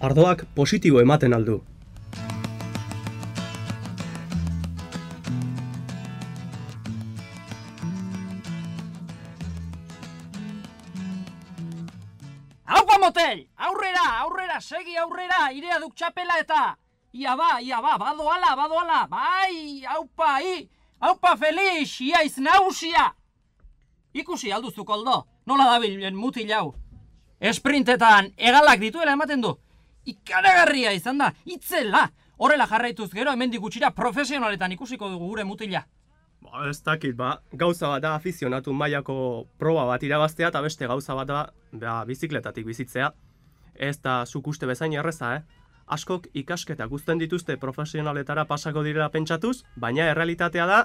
Ardoak positibo ematen aldu. Haupa motel! Aurrera, aurrera, segi aurrera, irea duk txapela eta... Ia ba, ia ba, badoala, badoala, bai, haupa, i, haupa Felix, iaiz nausia! Ikusi alduzu koldo, nola dabilen mutil hau. Esprintetan egalak dituela ematen du. Ikaragarria izan da, itzela! Horrela jarraituz gero hemendik gutxira profesionaletan ikusiko dugu gure mutila. Ba, ez dakit, ba, gauza bat da afizionatu mailako proba bat irabaztea eta beste gauza bat da, ba, bizikletatik bizitzea. Ez da zuk uste bezain erreza, eh? Askok ikasketa guzten dituzte profesionaletara pasako direla pentsatuz, baina errealitatea da,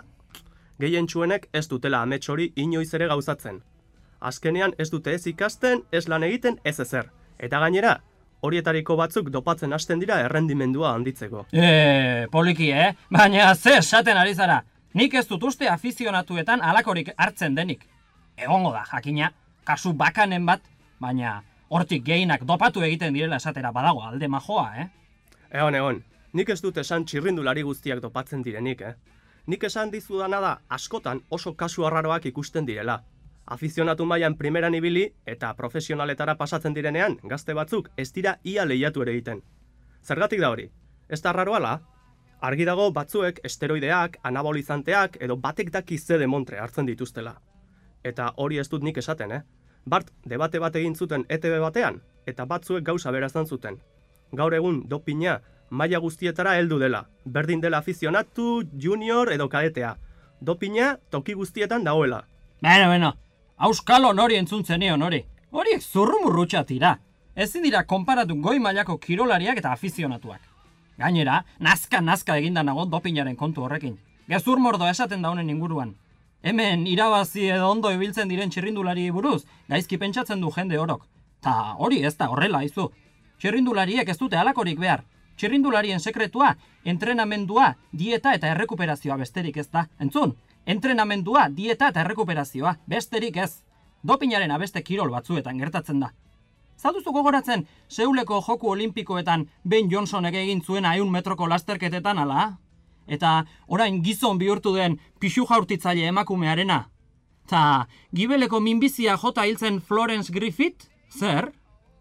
gehien txuenek ez dutela amets hori inoiz ere gauzatzen. Azkenean ez dute ez ikasten, ez lan egiten, ez ezer. Eta gainera, horietariko batzuk dopatzen hasten dira errendimendua handitzeko. E, poliki, eh? Baina ze esaten ari zara. Nik ez dut uste afizionatuetan alakorik hartzen denik. Egongo da, jakina, kasu bakanen bat, baina hortik gehienak dopatu egiten direla esatera badago alde majoa, eh? Egon, egon, nik ez dut esan txirrindulari guztiak dopatzen direnik, eh? Nik esan dizudana da askotan oso kasu arraroak ikusten direla. Afizionatu mailan primeran ibili eta profesionaletara pasatzen direnean, gazte batzuk ez dira ia lehiatu ere egiten. Zergatik da hori? Ez da arraroala? Argi dago batzuek esteroideak, anabolizanteak edo batek daki ze demontre hartzen dituztela. Eta hori ez dut nik esaten, eh? Bart, debate bat egin zuten ETB batean, eta batzuek gauza berazan zuten. Gaur egun dopina maila guztietara heldu dela. Berdin dela afizionatu, junior edo kadetea. Dopina toki guztietan dagoela. Beno, beno, auskalo nori entzuntzen nion hori. Horiek zurrumurrutxa tira. Ezin dira konparatu goi mailako kirolariak eta afizionatuak. Gainera, nazka-nazka eginda nago dopinaren kontu horrekin. Gezur mordo esaten da honen inguruan. Hemen irabazi edo ondo ibiltzen diren txirrindulari buruz, gaizki pentsatzen du jende orok. Ta hori ez da horrela izu. Txirrindulariek ez dute halakorik behar. Txirrindularien sekretua, entrenamendua, dieta eta errekuperazioa besterik ez da. Entzun, entrenamendua, dieta eta errekuperazioa besterik ez. Dopinaren abeste kirol batzuetan gertatzen da. Zaduzu gogoratzen, Seuleko joku olimpikoetan Ben Johnsonek egin zuena eun metroko lasterketetan ala? Eta orain gizon bihurtu den pixu jaurtitzaile emakumearena. Ta, gibeleko minbizia jota hiltzen Florence Griffith? Zer?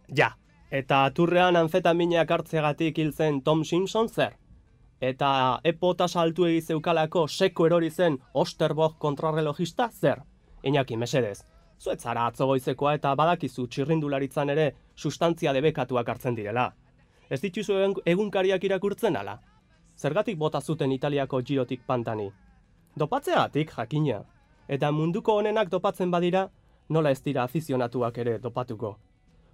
Ja, eta turrean anfetaminak hartzeagatik hil zen Tom Simpson zer? Eta epota saltu egizeukalako seko erori zen Osterbog kontrarrelogista zer? Iñaki, mesedez, zuet zara atzo eta badakizu txirrindularitzan ere sustantzia debekatuak hartzen direla. Ez dituzu egun- egunkariak irakurtzen ala? Zergatik bota zuten Italiako girotik pantani? Dopatzeagatik jakina. Eta munduko honenak dopatzen badira, nola ez dira afizionatuak ere dopatuko.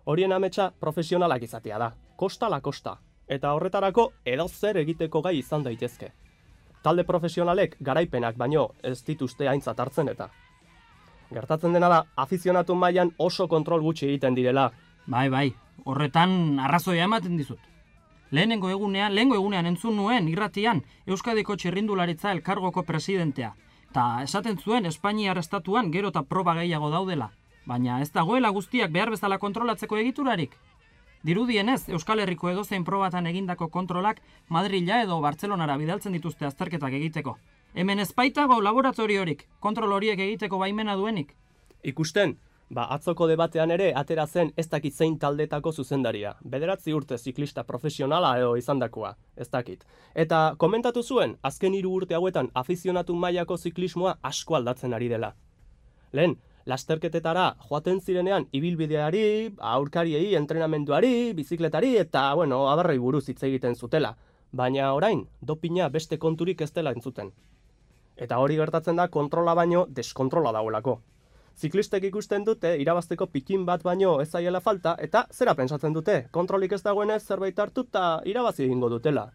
Horien ametsa profesionalak izatea da, kosta la kosta. Eta horretarako edo zer egiteko gai izan daitezke. Talde profesionalek garaipenak baino ez dituzte aintzat hartzen eta. Gertatzen dena da, afizionatu mailan oso kontrol gutxi egiten direla. Bai, bai, horretan arrazoia ematen dizut. Lehenengo egunean, lehengo egunean entzun nuen irratian Euskadiko txirrindularitza elkargoko presidentea. Ta esaten zuen Espainiar estatuan gero eta proba gehiago daudela. Baina ez dagoela guztiak behar bezala kontrolatzeko egiturarik. Dirudienez, Euskal Herriko edozein probatan egindako kontrolak Madrila edo Bartzelonara bidaltzen dituzte azterketak egiteko. Hemen ez baitago laboratoriorik, kontrol horiek egiteko baimena duenik. Ikusten, ba atzoko debatean ere atera zen ez dakit zein taldetako zuzendaria. Bederatzi urte ziklista profesionala edo izandakoa, ez dakit. Eta komentatu zuen, azken hiru urte hauetan afizionatu mailako ziklismoa asko aldatzen ari dela. Lehen, lasterketetara joaten zirenean ibilbideari, aurkariei, entrenamenduari, bizikletari eta, bueno, abarrei buruz hitz egiten zutela. Baina orain, dopina beste konturik ez dela entzuten. Eta hori gertatzen da kontrola baino deskontrola dagoelako. Ziklistek ikusten dute irabazteko pikin bat baino ez zaiela falta eta zera pentsatzen dute, kontrolik ez dagoenez zerbait hartu eta irabazi egingo dutela.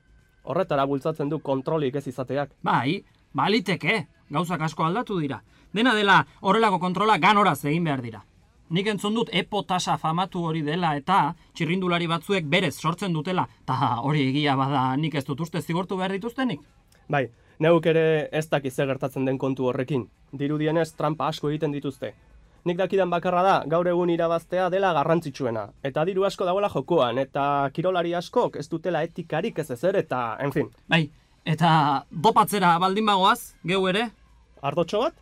Horretara bultzatzen du kontrolik ez izateak. Bai, baliteke, gauzak asko aldatu dira. Dena dela horrelako kontrola ganoraz egin behar dira. Nik entzun dut epo tasa famatu hori dela eta txirrindulari batzuek berez sortzen dutela. Ta hori egia bada nik ez dut uste zigortu behar dituztenik. Bai, neuk ere ez dakiz zer gertatzen den kontu horrekin. Dirudienez trampa asko egiten dituzte. Nik dakidan bakarra da, gaur egun irabaztea dela garrantzitsuena. Eta diru asko dagoela jokoan, eta kirolari askok ez dutela etikarik ez ezer, eta, en fin, Bai, eta dopatzera baldin bagoaz, geu ere? ardotxo bat?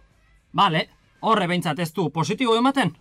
Bale, horre behintzat ez du positibo ematen?